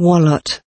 wallet.